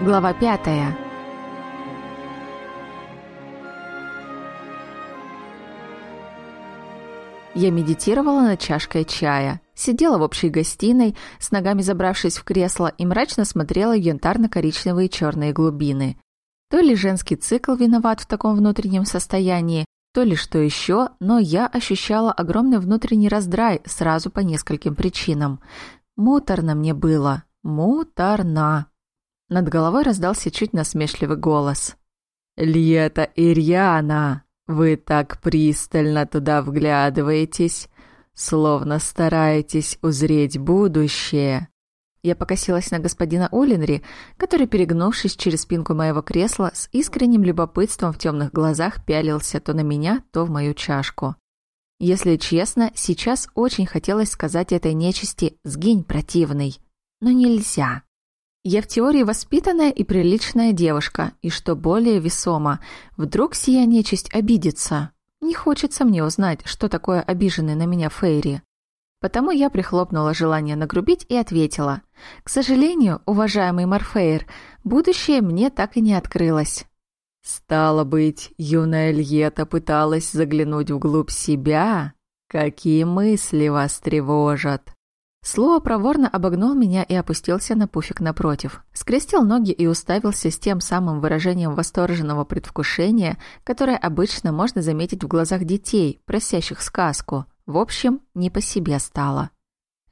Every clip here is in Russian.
Глава пятая. Я медитировала над чашкой чая, сидела в общей гостиной, с ногами забравшись в кресло и мрачно смотрела янтарно-коричневые черные глубины. То ли женский цикл виноват в таком внутреннем состоянии, то ли что еще, но я ощущала огромный внутренний раздрай сразу по нескольким причинам. Муторно мне было. Муторно. Над головой раздался чуть насмешливый голос. «Льета Ирьяна, вы так пристально туда вглядываетесь, словно стараетесь узреть будущее. Я покосилась на господина Олинри, который, перегнувшись через спинку моего кресла, с искренним любопытством в темных глазах пялился то на меня, то в мою чашку. Если честно, сейчас очень хотелось сказать этой нечисти «сгинь, противный», но нельзя. Я в теории воспитанная и приличная девушка, и что более весомо, вдруг сия нечисть обидится. Не хочется мне узнать, что такое обиженный на меня Фейри. Потому я прихлопнула желание нагрубить и ответила. «К сожалению, уважаемый Морфейр, будущее мне так и не открылось». «Стало быть, юная Льета пыталась заглянуть вглубь себя? Какие мысли вас тревожат?» Слово проворно обогнул меня и опустился на пуфик напротив. Скрестил ноги и уставился с тем самым выражением восторженного предвкушения, которое обычно можно заметить в глазах детей, просящих сказку – в общем, не по себе стало.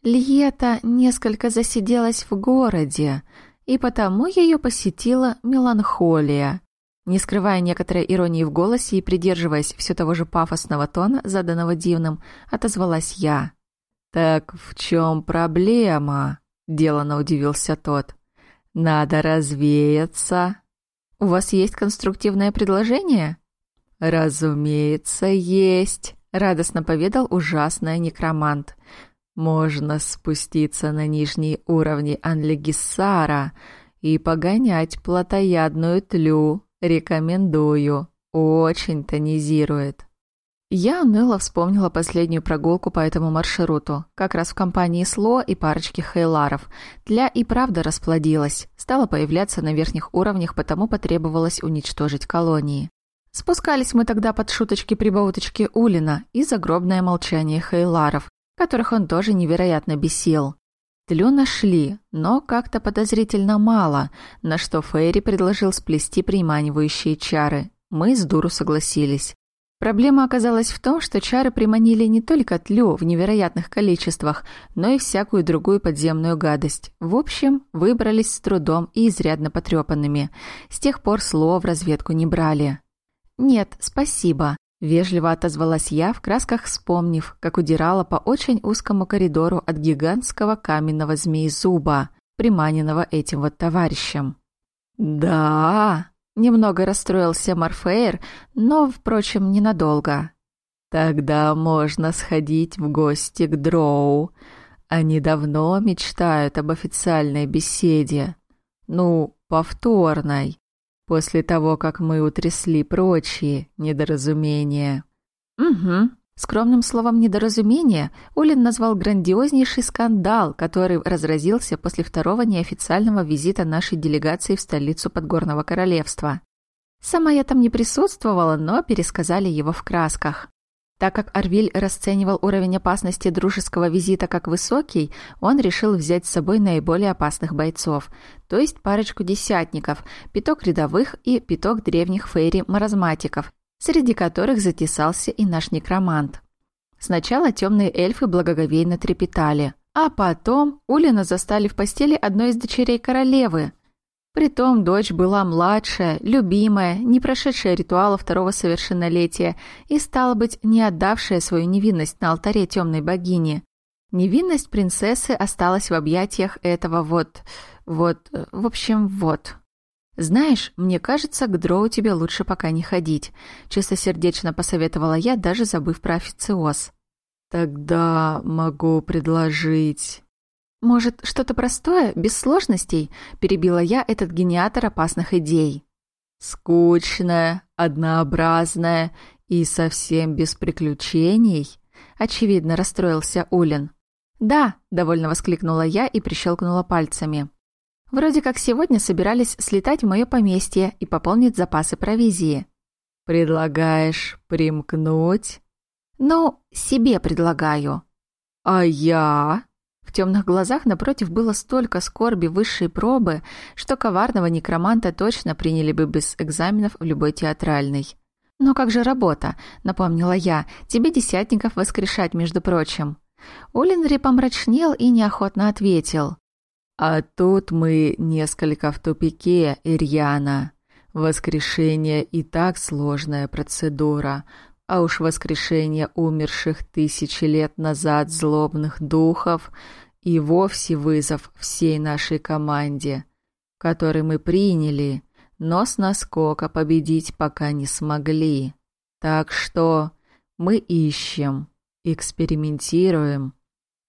Льета несколько засиделась в городе, и потому ее посетила меланхолия. Не скрывая некоторой иронии в голосе и придерживаясь все того же пафосного тона, заданного дивным, отозвалась я. «Так в чем проблема?» – делано удивился тот. «Надо развеяться». «У вас есть конструктивное предложение?» «Разумеется, есть». Радостно поведал ужасный некромант. Можно спуститься на нижние уровни Анлегиссара и погонять плотоядную тлю. Рекомендую. Очень тонизирует. Я уныло вспомнила последнюю прогулку по этому маршруту, как раз в компании Сло и парочки хейларов. Тля и правда расплодилась, стала появляться на верхних уровнях, потому потребовалось уничтожить колонии. Спускались мы тогда под шуточки-прибауточки Улина и загробное молчание Хейларов, которых он тоже невероятно бесил. Тлю нашли, но как-то подозрительно мало, на что Фейри предложил сплести приманивающие чары. Мы с дуру согласились. Проблема оказалась в том, что чары приманили не только тлю в невероятных количествах, но и всякую другую подземную гадость. В общем, выбрались с трудом и изрядно потрепанными. С тех пор слова в разведку не брали. «Нет, спасибо», – вежливо отозвалась я, в красках вспомнив, как удирала по очень узкому коридору от гигантского каменного змеи-зуба, приманенного этим вот товарищем. «Да», – немного расстроился Морфейр, но, впрочем, ненадолго. «Тогда можно сходить в гости к Дроу. Они давно мечтают об официальной беседе. Ну, повторной после того, как мы утрясли прочие недоразумения. Угу. Скромным словом «недоразумение» Улин назвал грандиознейший скандал, который разразился после второго неофициального визита нашей делегации в столицу Подгорного Королевства. Сама я там не присутствовала, но пересказали его в красках. Так как Арвиль расценивал уровень опасности дружеского визита как высокий, он решил взять с собой наиболее опасных бойцов, то есть парочку десятников, пяток рядовых и пяток древних фейри-маразматиков, среди которых затесался и наш некромант. Сначала темные эльфы благоговейно трепетали, а потом Улина застали в постели одной из дочерей королевы – Притом дочь была младшая, любимая, не прошедшая ритуала второго совершеннолетия и, стало быть, не отдавшая свою невинность на алтаре темной богини. Невинность принцессы осталась в объятиях этого вот... вот... в общем, вот. «Знаешь, мне кажется, к дроу тебе лучше пока не ходить», — чистосердечно посоветовала я, даже забыв про официоз. «Тогда могу предложить...» «Может, что-то простое, без сложностей?» – перебила я этот генератор опасных идей. «Скучное, однообразное и совсем без приключений?» – очевидно расстроился Улин. «Да», – довольно воскликнула я и прищелкнула пальцами. Вроде как сегодня собирались слетать в мое поместье и пополнить запасы провизии. Предлагаешь примкнуть? Ну, себе предлагаю. А я? В темных глазах напротив было столько скорби высшей пробы, что коварного некроманта точно приняли бы без экзаменов в любой театральной. «Но как же работа?» — напомнила я. «Тебе десятников воскрешать, между прочим». Улинри помрачнел и неохотно ответил. «А тут мы несколько в тупике, Ирьяна. Воскрешение и так сложная процедура, а уж воскрешение умерших тысячи лет назад злобных духов и вовсе вызов всей нашей команде, который мы приняли, но с наскока победить пока не смогли. Так что мы ищем, экспериментируем.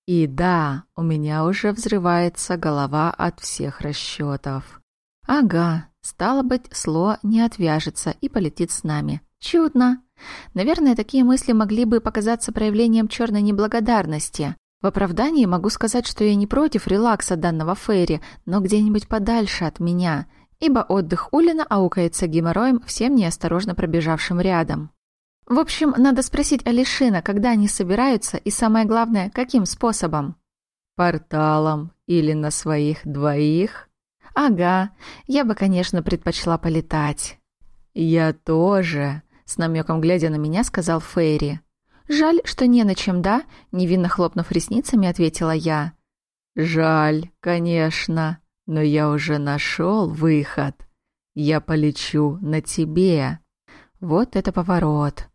И да, у меня уже взрывается голова от всех расчетов. Ага, стало быть, Сло не отвяжется и полетит с нами. Чудно. Наверное, такие мысли могли бы показаться проявлением черной неблагодарности. В оправдании могу сказать, что я не против релакса данного Фейри, но где-нибудь подальше от меня, ибо отдых Улина аукается геморроем всем неосторожно пробежавшим рядом. В общем, надо спросить Алишина, когда они собираются, и самое главное, каким способом. Порталом или на своих двоих? Ага, я бы, конечно, предпочла полетать. Я тоже, с намеком глядя на меня, сказал Фейри. «Жаль, что не на чем, да?» — невинно хлопнув ресницами, ответила я. «Жаль, конечно, но я уже нашел выход. Я полечу на тебе». Вот это поворот.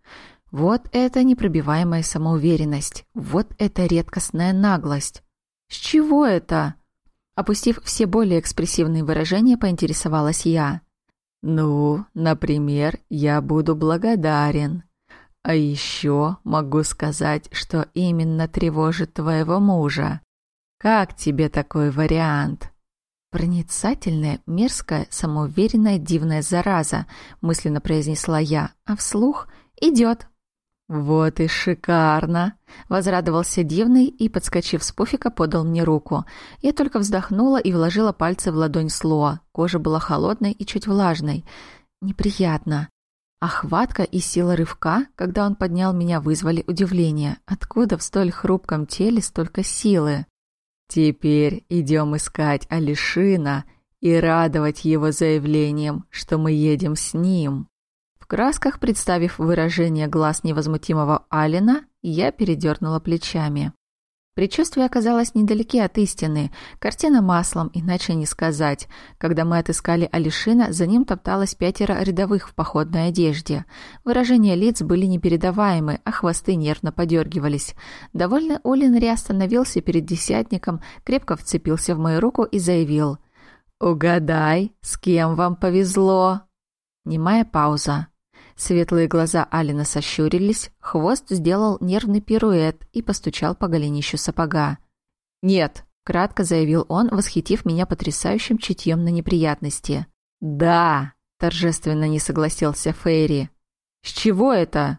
Вот это непробиваемая самоуверенность. Вот это редкостная наглость. С чего это? Опустив все более экспрессивные выражения, поинтересовалась я. «Ну, например, я буду благодарен. А еще могу сказать, что именно тревожит твоего мужа. Как тебе такой вариант?» «Проницательная, мерзкая, самоуверенная, дивная зараза», мысленно произнесла я, а вслух «идет». «Вот и шикарно!» — возрадовался дивный и, подскочив с пуфика, подал мне руку. Я только вздохнула и вложила пальцы в ладонь Слоа. Кожа была холодной и чуть влажной. Неприятно. Охватка и сила рывка, когда он поднял меня, вызвали удивление. Откуда в столь хрупком теле столько силы? «Теперь идем искать Алишина и радовать его заявлением, что мы едем с ним». Красках, представив выражение глаз невозмутимого Алина, я передернула плечами. Предчувствия оказалось недалеки от истины. Картина маслом, иначе не сказать. Когда мы отыскали Алишина, за ним топталось пятеро рядовых в походной одежде. Выражения лиц были непередаваемы, а хвосты нервно подергивались. Довольно Олинри остановился перед десятником, крепко вцепился в мою руку и заявил. «Угадай, с кем вам повезло?» Немая пауза. Светлые глаза Алина сощурились, хвост сделал нервный пируэт и постучал по голенищу сапога. «Нет», — кратко заявил он, восхитив меня потрясающим чутьем на неприятности. «Да», — торжественно не согласился Фейри. «С чего это?»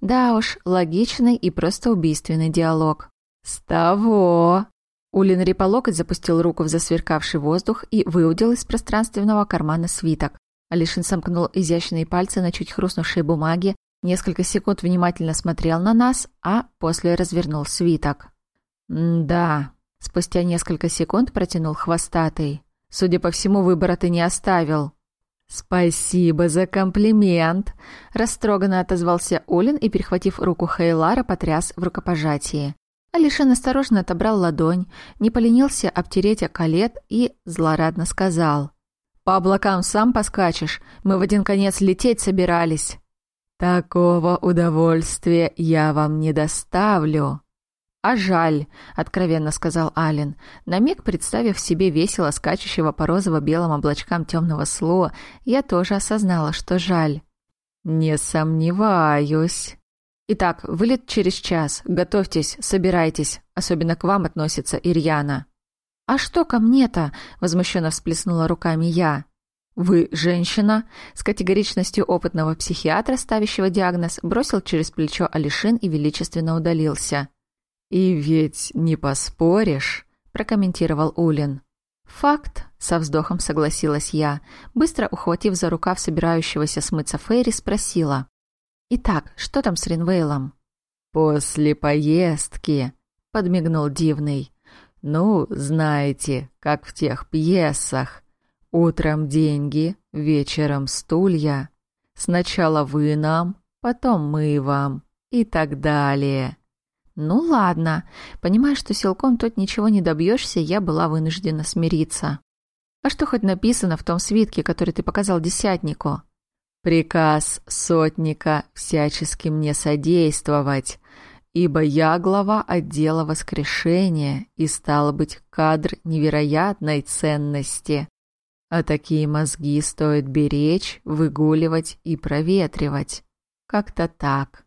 «Да уж, логичный и просто убийственный диалог». «С того!» Улин Риполокоть запустил руку в засверкавший воздух и выудил из пространственного кармана свиток. Алишин сомкнул изящные пальцы на чуть хрустнувшей бумаге, несколько секунд внимательно смотрел на нас, а после развернул свиток. «Да», — спустя несколько секунд протянул хвостатый. «Судя по всему, выбора ты не оставил». «Спасибо за комплимент!» — растроганно отозвался Олин и, перехватив руку Хейлара, потряс в рукопожатии. Алишин осторожно отобрал ладонь, не поленился обтереть о колет и злорадно сказал — по облакам сам поскачешь, мы в один конец лететь собирались». «Такого удовольствия я вам не доставлю». «А жаль», — откровенно сказал Ален, на миг представив себе весело скачущего по розово-белым облачкам темного слоя, я тоже осознала, что жаль. «Не сомневаюсь». «Итак, вылет через час. Готовьтесь, собирайтесь. Особенно к вам относится Ирьяна». «А что ко мне-то?» — возмущенно всплеснула руками я. «Вы женщина?» — с категоричностью опытного психиатра, ставящего диагноз, бросил через плечо Алишин и величественно удалился. «И ведь не поспоришь», — прокомментировал Улин. «Факт», — со вздохом согласилась я, быстро ухватив за рукав собирающегося смыться Фейри, спросила. «Итак, что там с Ринвейлом?» «После поездки», — подмигнул Дивный. «Ну, знаете, как в тех пьесах. Утром деньги, вечером стулья. Сначала вы нам, потом мы вам и так далее». «Ну ладно. Понимая, что силком тут ничего не добьешься, я была вынуждена смириться. А что хоть написано в том свитке, который ты показал десятнику?» «Приказ сотника всячески мне содействовать, ибо я глава отдела воскрешения и, стал быть, кадр невероятной ценности. А такие мозги стоит беречь, выгуливать и проветривать. Как-то так».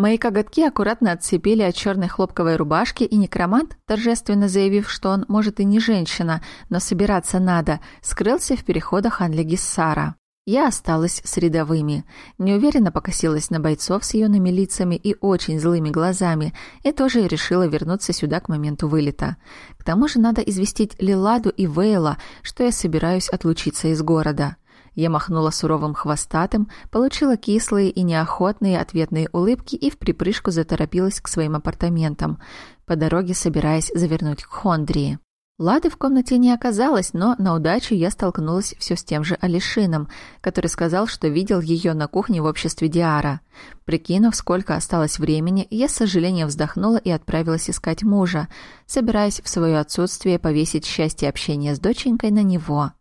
Мои коготки аккуратно отцепили от черной хлопковой рубашки, и некромант, торжественно заявив, что он, может, и не женщина, но собираться надо, скрылся в переходах Анли Гиссара. Я осталась с рядовыми. Неуверенно покосилась на бойцов с юными лицами и очень злыми глазами, и тоже решила вернуться сюда к моменту вылета. К тому же надо известить Лиладу и Вейла, что я собираюсь отлучиться из города. Я махнула суровым хвостатым, получила кислые и неохотные ответные улыбки и в припрыжку заторопилась к своим апартаментам, по дороге собираясь завернуть к Хондрии. Лады в комнате не оказалось, но на удачу я столкнулась все с тем же Алишином, который сказал, что видел ее на кухне в обществе Диара. Прикинув, сколько осталось времени, я с сожалением вздохнула и отправилась искать мужа, собираясь в свое отсутствие повесить счастье общения с доченькой на него.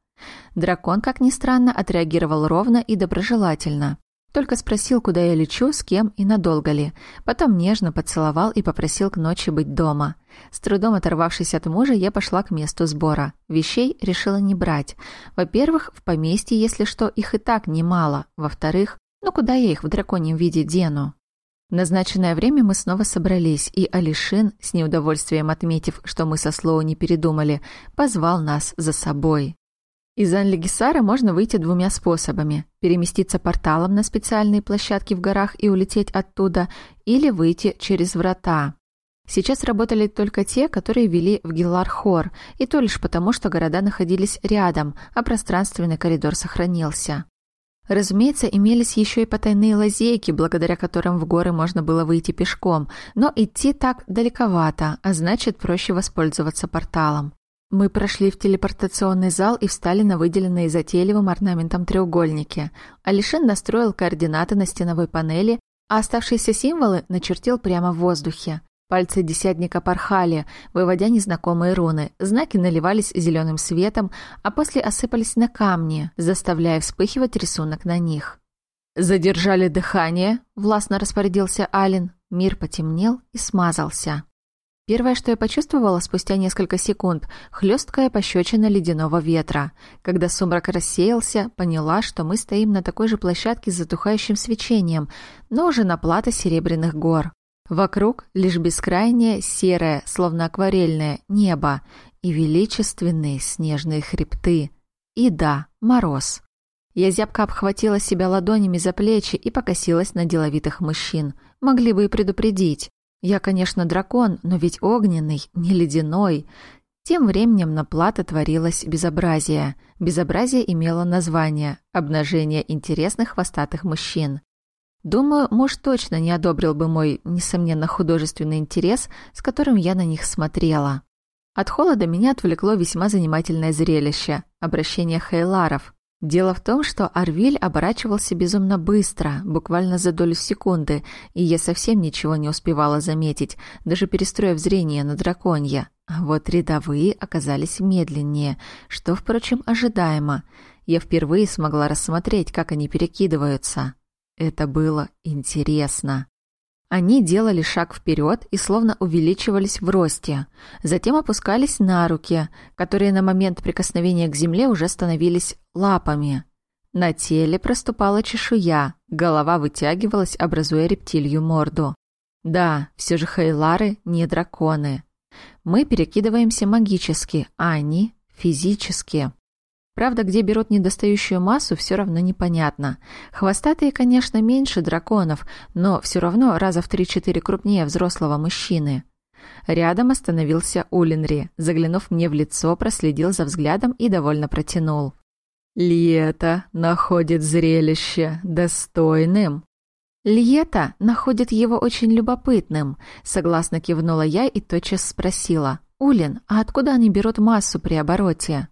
Дракон, как ни странно, отреагировал ровно и доброжелательно. Только спросил, куда я лечу, с кем и надолго ли. Потом нежно поцеловал и попросил к ночи быть дома. С трудом оторвавшись от мужа, я пошла к месту сбора. Вещей решила не брать. Во-первых, в поместье, если что, их и так немало. Во-вторых, ну куда я их в драконьем виде дену? В назначенное время мы снова собрались, и Алишин, с неудовольствием отметив, что мы со Слоу не передумали, позвал нас за собой. Из Анлигисара можно выйти двумя способами. Переместиться порталом на специальные площадки в горах и улететь оттуда, или выйти через врата. Сейчас работали только те, которые вели в Гиллархор, и то лишь потому, что города находились рядом, а пространственный коридор сохранился. Разумеется, имелись еще и потайные лазейки, благодаря которым в горы можно было выйти пешком, но идти так далековато, а значит проще воспользоваться порталом. Мы прошли в телепортационный зал и встали на выделенные затейливым орнаментом треугольники. Алишин настроил координаты на стеновой панели, а оставшиеся символы начертил прямо в воздухе. Пальцы десятника порхали, выводя незнакомые руны. Знаки наливались зеленым светом, а после осыпались на камни, заставляя вспыхивать рисунок на них. «Задержали дыхание», — властно распорядился Ален. Мир потемнел и смазался. Первое, что я почувствовала спустя несколько секунд – хлесткая пощечина ледяного ветра. Когда сумрак рассеялся, поняла, что мы стоим на такой же площадке с затухающим свечением, но уже на плато серебряных гор. Вокруг лишь бескрайнее, серое, словно акварельное, небо и величественные снежные хребты. И да, мороз. Я зябко обхватила себя ладонями за плечи и покосилась на деловитых мужчин. Могли бы и предупредить. Я, конечно, дракон, но ведь огненный, не ледяной. Тем временем на плато творилось безобразие. Безобразие имело название «Обнажение интересных хвостатых мужчин». Думаю, муж точно не одобрил бы мой, несомненно, художественный интерес, с которым я на них смотрела. От холода меня отвлекло весьма занимательное зрелище – обращение хейларов. Дело в том, что Арвиль оборачивался безумно быстро, буквально за долю секунды, и я совсем ничего не успевала заметить, даже перестроив зрение на драконья. А вот рядовые оказались медленнее, что, впрочем, ожидаемо. Я впервые смогла рассмотреть, как они перекидываются. Это было интересно. Они делали шаг вперед и словно увеличивались в росте. Затем опускались на руки, которые на момент прикосновения к земле уже становились лапами. На теле проступала чешуя, голова вытягивалась, образуя рептилью морду. Да, все же хейлары не драконы. Мы перекидываемся магически, а они – физически. Правда, где берут недостающую массу, все равно непонятно. Хвостатые, конечно, меньше драконов, но все равно раза в 3-4 крупнее взрослого мужчины. Рядом остановился Улинри. Заглянув мне в лицо, проследил за взглядом и довольно протянул. «Лето находит зрелище достойным». «Льета находит его очень любопытным», — согласно кивнула я и тотчас спросила. «Улин, а откуда они берут массу при обороте?»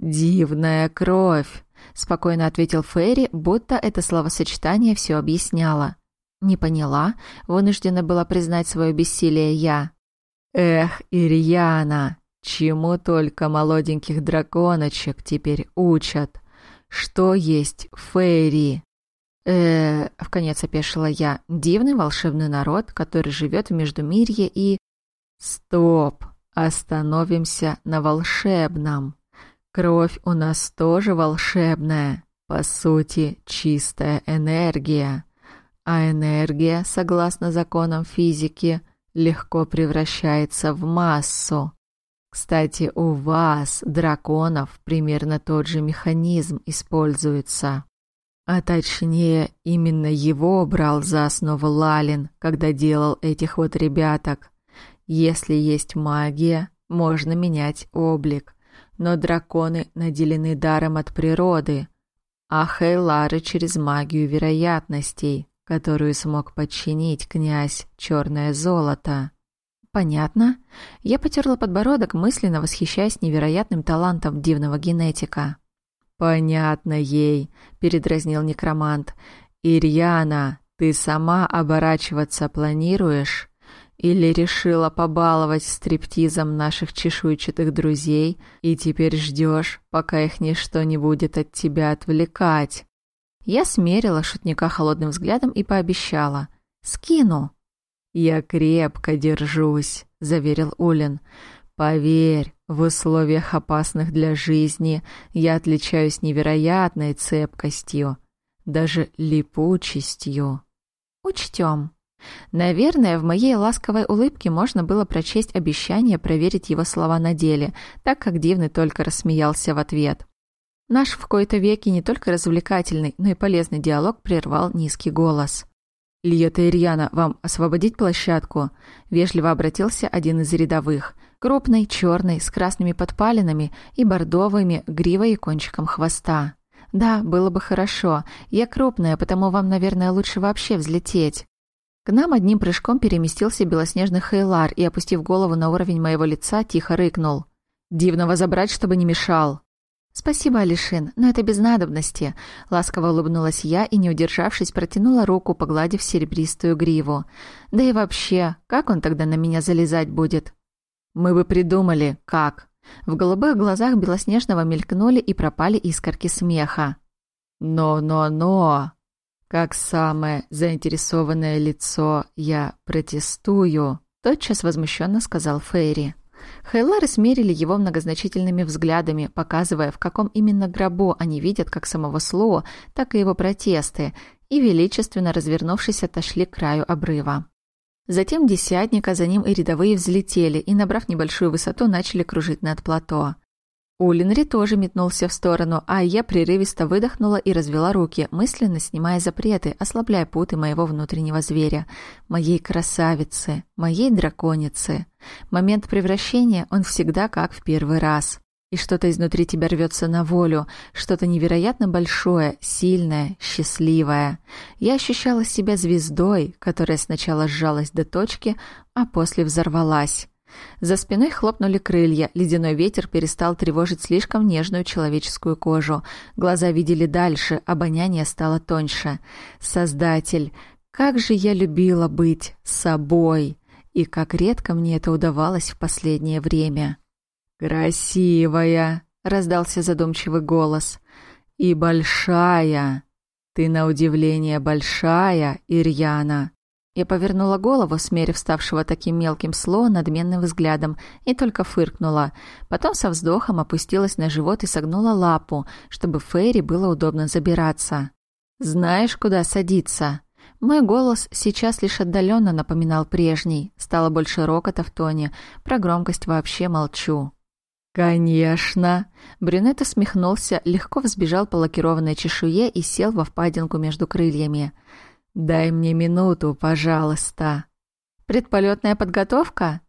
«Дивная кровь», — спокойно ответил Ферри, будто это словосочетание все объясняло. «Не поняла», — вынуждена была признать свое бессилие я. «Эх, Ирьяна, чему только молоденьких драконочек теперь учат. Что есть Фейри?» э в конец опешила я. «Дивный волшебный народ, который живет в Междумирье и...» «Стоп! Остановимся на волшебном. Кровь у нас тоже волшебная, по сути, чистая энергия. А энергия, согласно законам физики, легко превращается в массу. Кстати, у вас, драконов, примерно тот же механизм используется. А точнее, именно его брал за основу Лалин, когда делал этих вот ребяток. Если есть магия, можно менять облик. Но драконы наделены даром от природы, а Хейлары через магию вероятностей которую смог подчинить князь Черное Золото. Понятно. Я потерла подбородок, мысленно восхищаясь невероятным талантом дивного генетика. Понятно ей, передразнил некромант. Ирьяна, ты сама оборачиваться планируешь? Или решила побаловать стриптизом наших чешуйчатых друзей и теперь ждешь, пока их ничто не будет от тебя отвлекать? Я смерила шутника холодным взглядом и пообещала. «Скину». «Я крепко держусь», — заверил Улин. «Поверь, в условиях опасных для жизни я отличаюсь невероятной цепкостью, даже липучестью». «Учтем». Наверное, в моей ласковой улыбке можно было прочесть обещание проверить его слова на деле, так как Дивный только рассмеялся в ответ. Наш в кои-то веки не только развлекательный, но и полезный диалог прервал низкий голос. «Льета Ирьяна, вам освободить площадку?» Вежливо обратился один из рядовых. Крупный, черный, с красными подпалинами и бордовыми гривой и кончиком хвоста. «Да, было бы хорошо. Я крупная, потому вам, наверное, лучше вообще взлететь». К нам одним прыжком переместился белоснежный Хейлар и, опустив голову на уровень моего лица, тихо рыкнул. «Дивного забрать, чтобы не мешал!» «Спасибо, Алишин, но это без надобности», — ласково улыбнулась я и, не удержавшись, протянула руку, погладив серебристую гриву. «Да и вообще, как он тогда на меня залезать будет?» «Мы бы придумали, как». В голубых глазах Белоснежного мелькнули и пропали искорки смеха. «Но-но-но!» Как самое заинтересованное лицо я протестую, тотчас возмущенно сказал Фейри. Хейлары смерили его многозначительными взглядами, показывая, в каком именно гробу они видят как самого Слоу, так и его протесты, и, величественно развернувшись, отошли к краю обрыва. Затем десятник, а за ним и рядовые взлетели и, набрав небольшую высоту, начали кружить над плато. Улинри тоже метнулся в сторону, а я прерывисто выдохнула и развела руки, мысленно снимая запреты, ослабляя путы моего внутреннего зверя, моей красавицы, моей драконицы. Момент превращения, он всегда как в первый раз. И что-то изнутри тебя рвется на волю, что-то невероятно большое, сильное, счастливое. Я ощущала себя звездой, которая сначала сжалась до точки, а после взорвалась. За спиной хлопнули крылья, ледяной ветер перестал тревожить слишком нежную человеческую кожу. Глаза видели дальше, обоняние стало тоньше. Создатель, как же я любила быть собой! И как редко мне это удавалось в последнее время. «Красивая!» — раздался задумчивый голос. «И большая! Ты, на удивление, большая, Ирьяна!» Я повернула голову, смерив ставшего таким мелким сло надменным взглядом, и только фыркнула. Потом со вздохом опустилась на живот и согнула лапу, чтобы Фейри было удобно забираться. «Знаешь, куда садиться?» Мой голос сейчас лишь отдаленно напоминал прежний. Стало больше рокота в тоне. Про громкость вообще молчу. «Конечно!» Брюнет усмехнулся, легко взбежал по лакированной чешуе и сел во впадинку между крыльями. «Дай мне минуту, пожалуйста». «Предполетная подготовка?»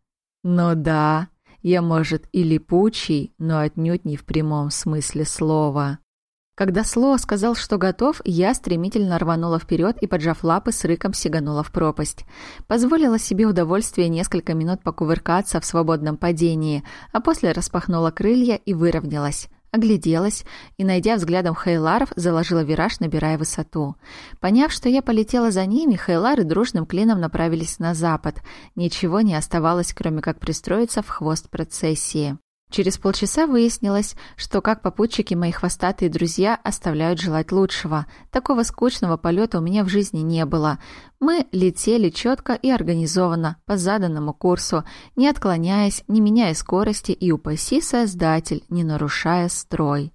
«Ну да, я, может, и липучий, но отнюдь не в прямом смысле слова». Когда Слоа сказал, что готов, я стремительно рванула вперед и, поджав лапы, с рыком сиганула в пропасть. Позволила себе удовольствие несколько минут покувыркаться в свободном падении, а после распахнула крылья и выровнялась. Огляделась и, найдя взглядом Хейларов, заложила вираж, набирая высоту. Поняв, что я полетела за ними, Хейлары дружным клином направились на запад. Ничего не оставалось, кроме как пристроиться в хвост процессии. Через полчаса выяснилось, что как попутчики мои хвостатые друзья оставляют желать лучшего. Такого скучного полета у меня в жизни не было. Мы летели четко и организованно, по заданному курсу, не отклоняясь, не меняя скорости и упаси создатель, не нарушая строй.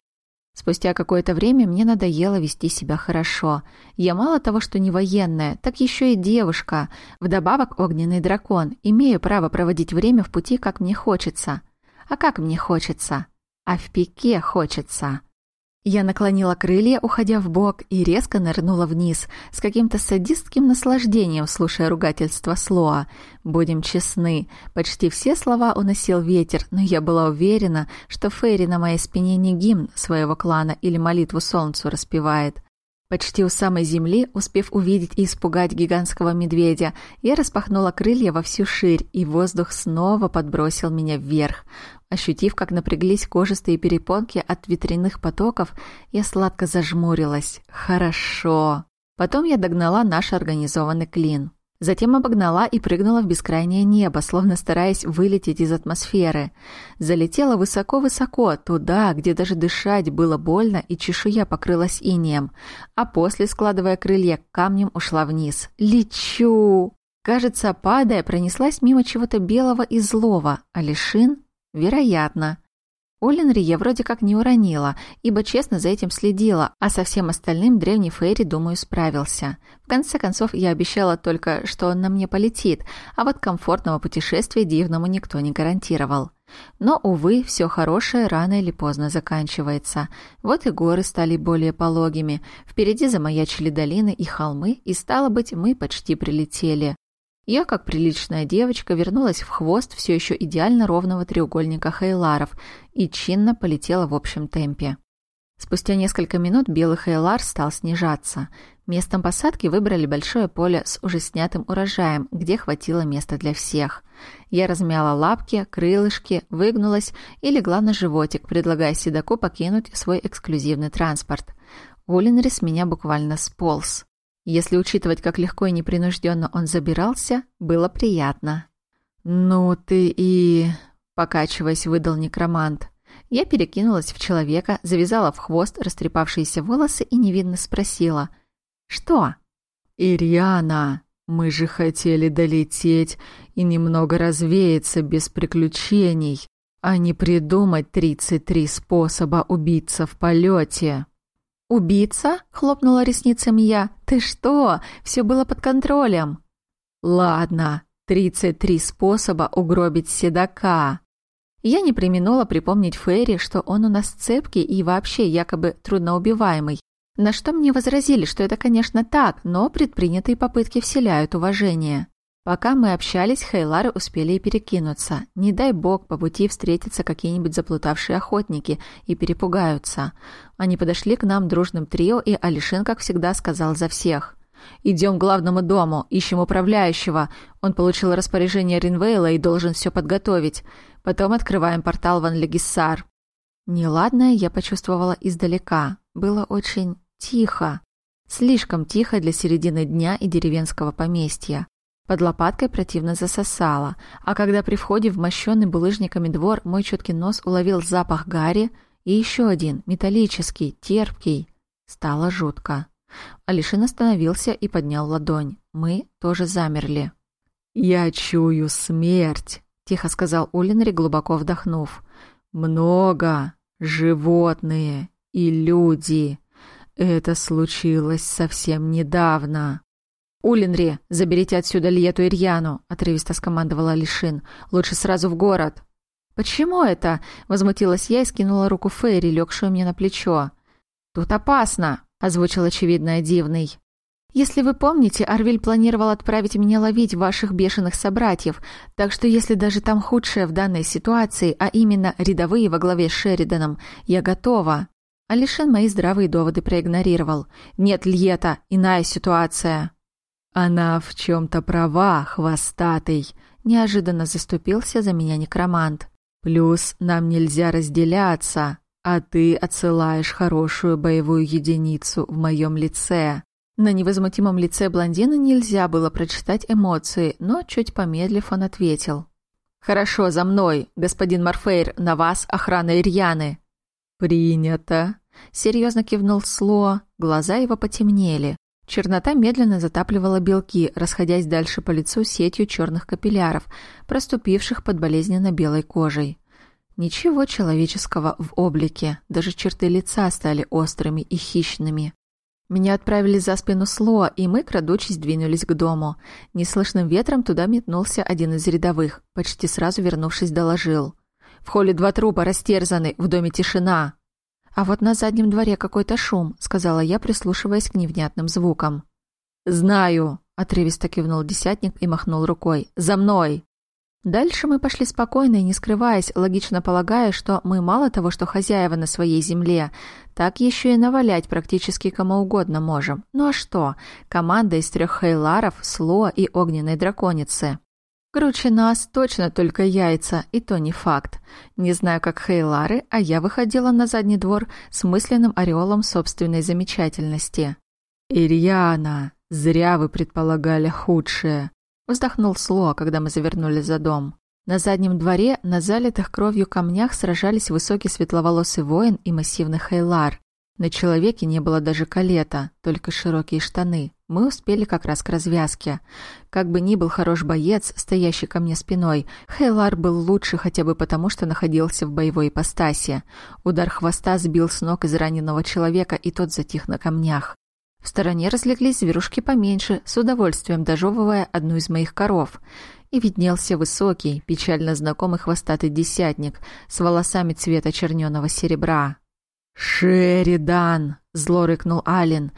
Спустя какое-то время мне надоело вести себя хорошо. Я мало того, что не военная, так еще и девушка. Вдобавок огненный дракон. Имею право проводить время в пути, как мне хочется. А как мне хочется? А в пике хочется. Я наклонила крылья, уходя в бок, и резко нырнула вниз, с каким-то садистским наслаждением, слушая ругательство Слоа. Будем честны, почти все слова уносил ветер, но я была уверена, что Фейри на моей спине не гимн своего клана или молитву солнцу распевает. Почти у самой земли, успев увидеть и испугать гигантского медведя, я распахнула крылья во всю ширь, и воздух снова подбросил меня вверх. Ощутив, как напряглись кожистые перепонки от ветряных потоков, я сладко зажмурилась. «Хорошо!» Потом я догнала наш организованный клин. Затем обогнала и прыгнула в бескрайнее небо, словно стараясь вылететь из атмосферы. Залетела высоко-высоко, туда, где даже дышать было больно и чешуя покрылась инеем. А после, складывая крылья, камнем ушла вниз. «Лечу!» Кажется, падая, пронеслась мимо чего-то белого и злого, а лишин? Вероятно. Оленри я вроде как не уронила, ибо честно за этим следила, а со всем остальным древний Фейри, думаю, справился. В конце концов, я обещала только, что он на мне полетит, а вот комфортного путешествия дивному никто не гарантировал. Но, увы, все хорошее рано или поздно заканчивается. Вот и горы стали более пологими, впереди замаячили долины и холмы, и, стало быть, мы почти прилетели. Я, как приличная девочка, вернулась в хвост все еще идеально ровного треугольника Хейларов и чинно полетела в общем темпе. Спустя несколько минут белый Хейлар стал снижаться. Местом посадки выбрали большое поле с уже снятым урожаем, где хватило места для всех. Я размяла лапки, крылышки, выгнулась и легла на животик, предлагая седаку покинуть свой эксклюзивный транспорт. Улинрис меня буквально сполз. Если учитывать, как легко и непринужденно он забирался, было приятно. «Ну ты и...» — покачиваясь, выдал некромант. Я перекинулась в человека, завязала в хвост растрепавшиеся волосы и невинно спросила. «Что?» «Ирьяна, мы же хотели долететь и немного развеяться без приключений, а не придумать тридцать три способа убиться в полете». «Убийца?» — хлопнула ресницами я. «Ты что? Все было под контролем». «Ладно, тридцать три способа угробить седока». Я не применула припомнить Ферри, что он у нас цепкий и вообще якобы трудноубиваемый. На что мне возразили, что это, конечно, так, но предпринятые попытки вселяют уважение. Пока мы общались, Хейлары успели и перекинуться. Не дай бог по пути встретятся какие-нибудь заплутавшие охотники и перепугаются. Они подошли к нам дружным трио, и Алишин, как всегда, сказал за всех. «Идем к главному дому, ищем управляющего. Он получил распоряжение Ринвейла и должен все подготовить. Потом открываем портал в Анлегиссар». Неладное я почувствовала издалека. Было очень тихо. Слишком тихо для середины дня и деревенского поместья. Под лопаткой противно засосало, а когда при входе в мощенный булыжниками двор мой чуткий нос уловил запах гари и еще один, металлический, терпкий, стало жутко. Алишин остановился и поднял ладонь. Мы тоже замерли. «Я чую смерть», — тихо сказал Улинри, глубоко вдохнув. «Много. Животные и люди. Это случилось совсем недавно». «Улинри, заберите отсюда Льету Ирьяну», — отрывисто скомандовала Лишин. «Лучше сразу в город». «Почему это?» — возмутилась я и скинула руку Фейри, легшую мне на плечо. «Тут опасно», — озвучил очевидное дивный. Если вы помните, Арвиль планировал отправить меня ловить ваших бешеных собратьев, так что если даже там худшее в данной ситуации, а именно рядовые во главе с Шериданом, я готова. Алишин мои здравые доводы проигнорировал. Нет, Льета, иная ситуация. Она в чем-то права, хвостатый. Неожиданно заступился за меня некромант. Плюс нам нельзя разделяться, а ты отсылаешь хорошую боевую единицу в моем лице. На невозмутимом лице блондина нельзя было прочитать эмоции, но чуть помедлив он ответил. «Хорошо, за мной, господин Марфейр, на вас охрана Ирьяны». «Принято», — серьезно кивнул Сло, глаза его потемнели. Чернота медленно затапливала белки, расходясь дальше по лицу сетью черных капилляров, проступивших под болезненно белой кожей. Ничего человеческого в облике, даже черты лица стали острыми и хищными. Меня отправили за спину Слоа, и мы, крадучись, двинулись к дому. Неслышным ветром туда метнулся один из рядовых, почти сразу вернувшись, доложил. «В холле два трупа растерзаны, в доме тишина!» «А вот на заднем дворе какой-то шум», — сказала я, прислушиваясь к невнятным звукам. «Знаю», — отрывисто кивнул десятник и махнул рукой. «За мной!» Дальше мы пошли спокойно и не скрываясь, логично полагая, что мы мало того, что хозяева на своей земле, так еще и навалять практически кому угодно можем. Ну а что? Команда из трех хейларов, Сло и огненной драконицы. Круче нас точно только яйца, и то не факт. Не знаю, как хейлары, а я выходила на задний двор с мысленным ореолом собственной замечательности. «Ирьяна, зря вы предполагали худшее», Вздохнул Сло, когда мы завернули за дом. На заднем дворе, на залитых кровью камнях сражались высокий светловолосый воин и массивный хейлар. На человеке не было даже калета, только широкие штаны. Мы успели как раз к развязке. Как бы ни был хорош боец, стоящий ко мне спиной, Хейлар был лучше хотя бы потому, что находился в боевой ипостаси. Удар хвоста сбил с ног израненного человека, и тот затих на камнях. В стороне разлеглись зверушки поменьше, с удовольствием дожевывая одну из моих коров. И виднелся высокий, печально знакомый хвостатый десятник с волосами цвета черненого серебра. «Шеридан!» — зло рыкнул Ален.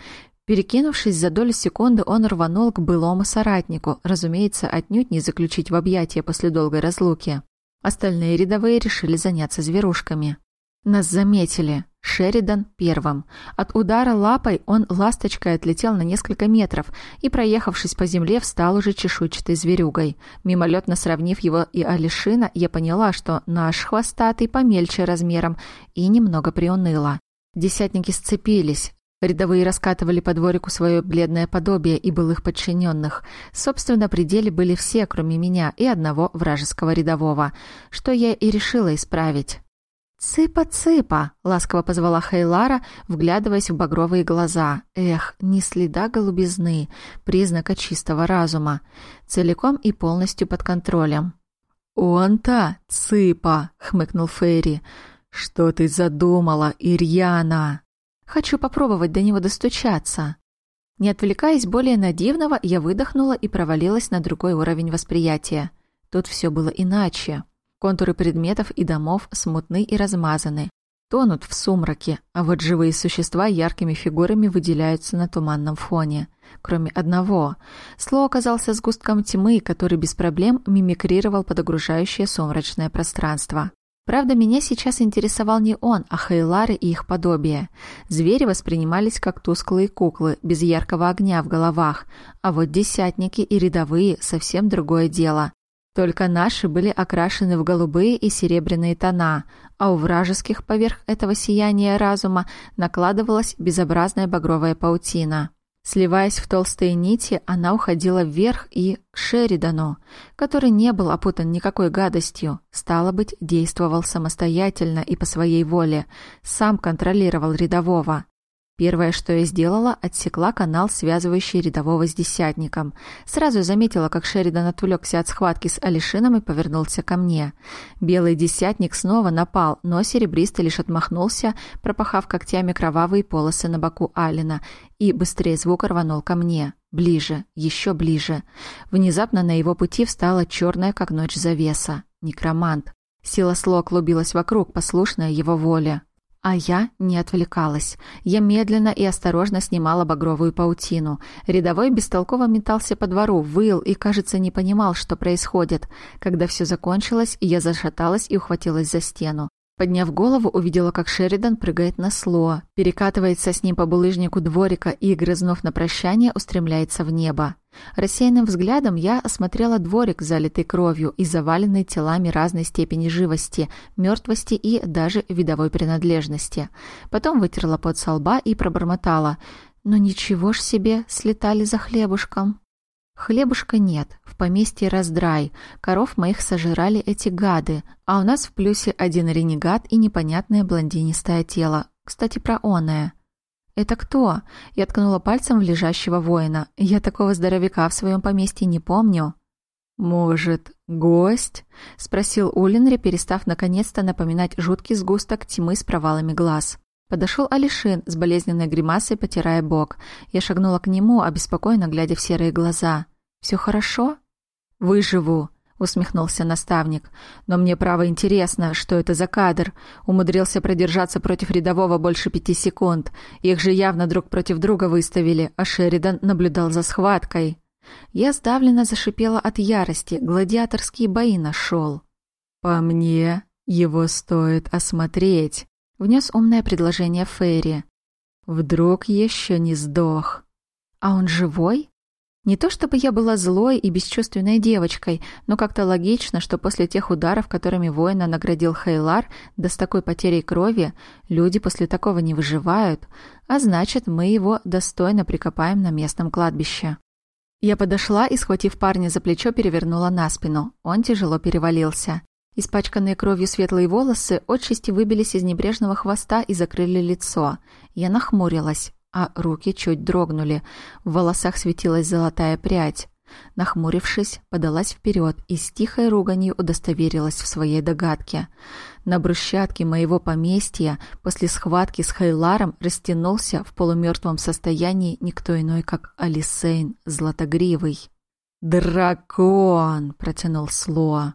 Перекинувшись за долю секунды, он рванул к былому соратнику, разумеется, отнюдь не заключить в объятия после долгой разлуки. Остальные рядовые решили заняться зверушками. Нас заметили. Шеридан первым. От удара лапой он ласточкой отлетел на несколько метров и, проехавшись по земле, встал уже чешуйчатой зверюгой. Мимолетно сравнив его и Алишина, я поняла, что наш хвостатый помельче размером и немного приуныла. Десятники сцепились. Рядовые раскатывали по дворику свое бледное подобие и былых подчиненных. Собственно, пределе были все, кроме меня и одного вражеского рядового, что я и решила исправить. «Цыпа-цыпа!» — ласково позвала Хейлара, вглядываясь в багровые глаза. Эх, ни следа голубизны, признака чистого разума. Целиком и полностью под контролем. «Он-то, цыпа!» — хмыкнул Фейри. «Что ты задумала, Ирьяна?» «Хочу попробовать до него достучаться». Не отвлекаясь более на дивного, я выдохнула и провалилась на другой уровень восприятия. Тут все было иначе. Контуры предметов и домов смутны и размазаны, тонут в сумраке, а вот живые существа яркими фигурами выделяются на туманном фоне. Кроме одного. Сло оказался сгустком тьмы, который без проблем мимикрировал под окружающее сумрачное пространство. Правда, меня сейчас интересовал не он, а Хейлары и их подобие. Звери воспринимались как тусклые куклы, без яркого огня в головах, а вот десятники и рядовые – совсем другое дело. Только наши были окрашены в голубые и серебряные тона, а у вражеских поверх этого сияния разума накладывалась безобразная багровая паутина. Сливаясь в толстые нити, она уходила вверх и к Шеридану, который не был опутан никакой гадостью, стало быть, действовал самостоятельно и по своей воле, сам контролировал рядового. Первое, что я сделала, отсекла канал, связывающий рядового с десятником. Сразу заметила, как Шеридан отвлекся от схватки с Алишином и повернулся ко мне. Белый десятник снова напал, но серебристый лишь отмахнулся, пропахав когтями кровавые полосы на боку Алина, и быстрее звука рванул ко мне. Ближе, еще ближе. Внезапно на его пути встала черная, как ночь, завеса. Некромант. Сила сло клубилась вокруг, послушная его воле. А я не отвлекалась. Я медленно и осторожно снимала багровую паутину. Рядовой бестолково метался по двору, выл и, кажется, не понимал, что происходит. Когда все закончилось, я зашаталась и ухватилась за стену. Подняв голову, увидела, как Шеридан прыгает на Слоа, перекатывается с ним по булыжнику дворика и, грызнув на прощание, устремляется в небо. Рассеянным взглядом я осмотрела дворик, залитый кровью и заваленный телами разной степени живости, мертвости и даже видовой принадлежности. Потом вытерла пот со лба и пробормотала. «Но ничего ж себе, слетали за хлебушком». Хлебушка нет, в поместье раздрай, коров моих сожрали эти гады, а у нас в плюсе один ренегат и непонятное блондинистое тело. Кстати, про оное. «Это кто?» Я ткнула пальцем в лежащего воина. «Я такого здоровяка в своем поместье не помню». «Может, гость?» — спросил Улинри, перестав наконец-то напоминать жуткий сгусток тьмы с провалами глаз. Подошел Алишин с болезненной гримасой, потирая бок. Я шагнула к нему, обеспокоенно глядя в серые глаза. «Все хорошо?» «Выживу», — усмехнулся наставник. «Но мне право интересно, что это за кадр. Умудрился продержаться против рядового больше пяти секунд. Их же явно друг против друга выставили, а Шеридан наблюдал за схваткой». Я сдавленно зашипела от ярости. Гладиаторские бои нашел. «По мне, его стоит осмотреть», Внес умное предложение Ферри. Вдруг еще не сдох. А он живой? Не то чтобы я была злой и бесчувственной девочкой, но как-то логично, что после тех ударов, которыми воина наградил Хейлар, да с такой потерей крови, люди после такого не выживают, а значит, мы его достойно прикопаем на местном кладбище. Я подошла и, схватив парня за плечо, перевернула на спину. Он тяжело перевалился. Испачканные кровью светлые волосы отчасти выбились из небрежного хвоста и закрыли лицо. Я нахмурилась, а руки чуть дрогнули. В волосах светилась золотая прядь. Нахмурившись, подалась вперед и с тихой руганью удостоверилась в своей догадке. На брусчатке моего поместья после схватки с Хейларом растянулся в полумертвом состоянии никто иной, как Алисейн Златогривый. «Дракон!» — протянул Слоа.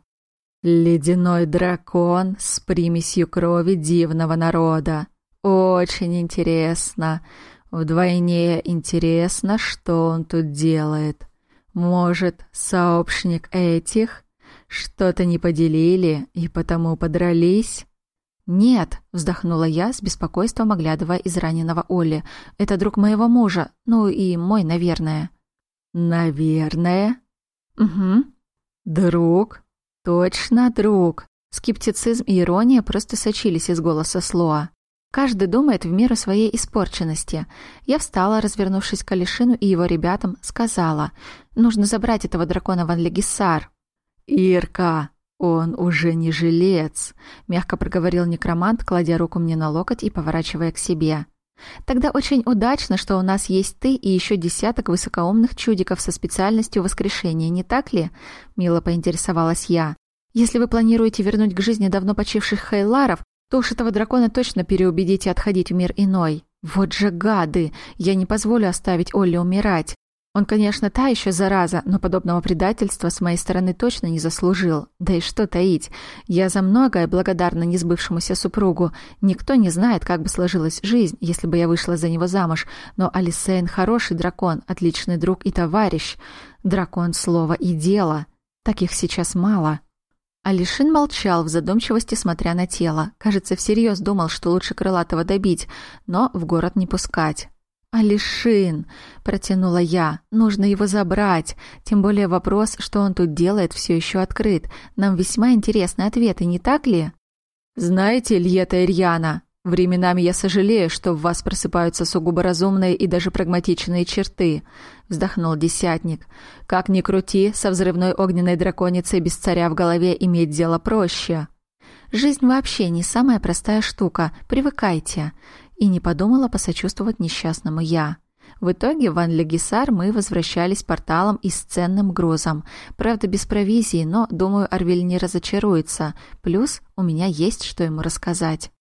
Ледяной дракон с примесью крови дивного народа. Очень интересно. Вдвойне интересно, что он тут делает. Может, сообщник этих? Что-то не поделили и потому подрались? «Нет», — вздохнула я с беспокойством, оглядывая израненного Олли. «Это друг моего мужа, ну и мой, наверное». «Наверное?» «Угу». «Друг?» «Точно, друг!» Скептицизм и ирония просто сочились из голоса Слоа. Каждый думает в меру своей испорченности. Я встала, развернувшись к Алишину и его ребятам, сказала, «Нужно забрать этого дракона Ван Легиссар». «Ирка, он уже не жилец», — мягко проговорил некромант, кладя руку мне на локоть и поворачивая к себе. «Тогда очень удачно, что у нас есть ты и еще десяток высокоумных чудиков со специальностью воскрешения, не так ли?» — мило поинтересовалась я. «Если вы планируете вернуть к жизни давно почивших хейларов, то уж этого дракона точно переубедите отходить в мир иной. Вот же гады! Я не позволю оставить Олли умирать. Он, конечно, та еще зараза, но подобного предательства с моей стороны точно не заслужил. Да и что таить, я за многое благодарна несбывшемуся супругу. Никто не знает, как бы сложилась жизнь, если бы я вышла за него замуж, но Алисейн хороший дракон, отличный друг и товарищ. Дракон слова и дело. Таких сейчас мало. Алишин молчал в задумчивости, смотря на тело. Кажется, всерьез думал, что лучше крылатого добить, но в город не пускать. «Алишин!» — протянула я. «Нужно его забрать. Тем более вопрос, что он тут делает, все еще открыт. Нам весьма интересны ответы, не так ли?» «Знаете, Льета Ирьяна, временами я сожалею, что в вас просыпаются сугубо разумные и даже прагматичные черты», — вздохнул десятник. «Как ни крути, со взрывной огненной драконицей без царя в голове иметь дело проще». «Жизнь вообще не самая простая штука. Привыкайте и не подумала посочувствовать несчастному я. В итоге в Анлегисар мы возвращались порталом и с ценным грузом. Правда, без провизии, но, думаю, Арвель не разочаруется. Плюс у меня есть что ему рассказать.